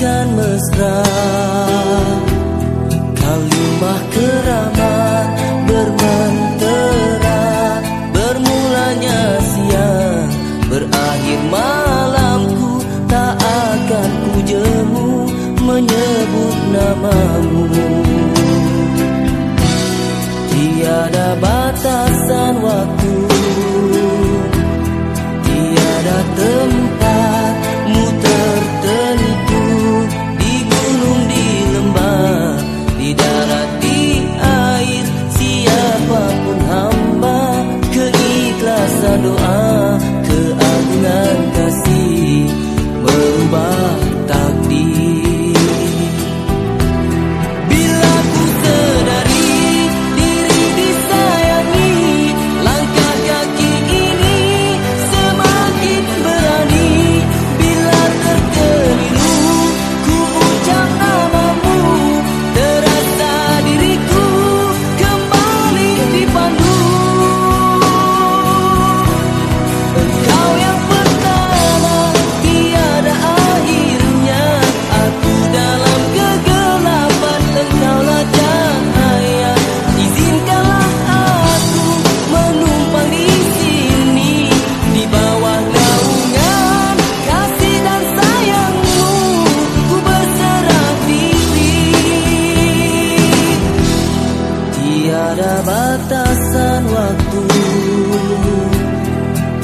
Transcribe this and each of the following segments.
bagaikan mesra. Kalimah keramat bermentera Bermulanya siang, berakhir malamku Tak akan ku jemu menyebut namamu. Tiada batasan waktu Keikhlasan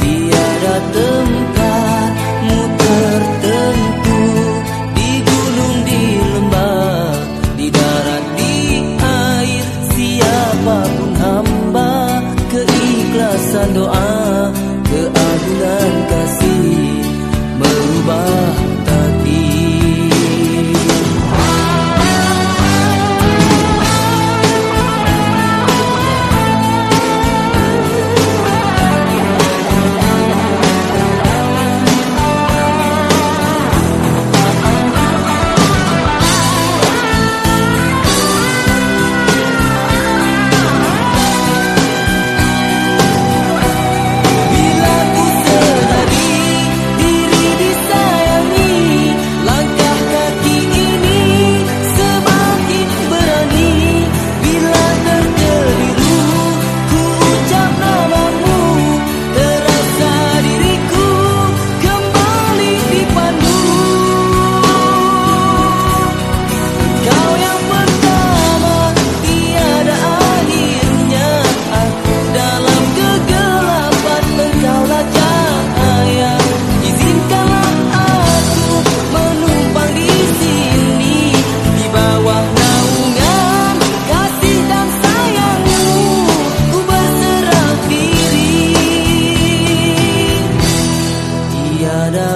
Tiada tempatmu tertentu Di gunung, di lembah Di darat, di air. Siapa pun hamba Keikhlasan doa Keagungan kasih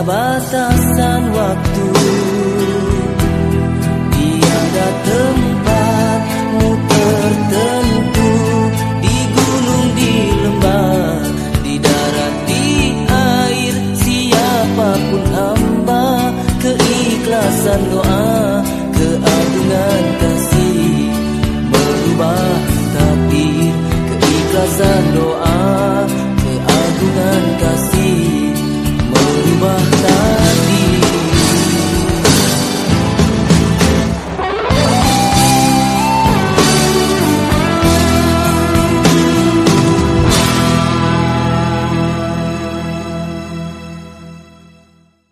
batasan waktu. Tiada tempatmu tertentu. Di gunung, di lembah Di darat, di air Siapa pun hamba Keikhlasan doa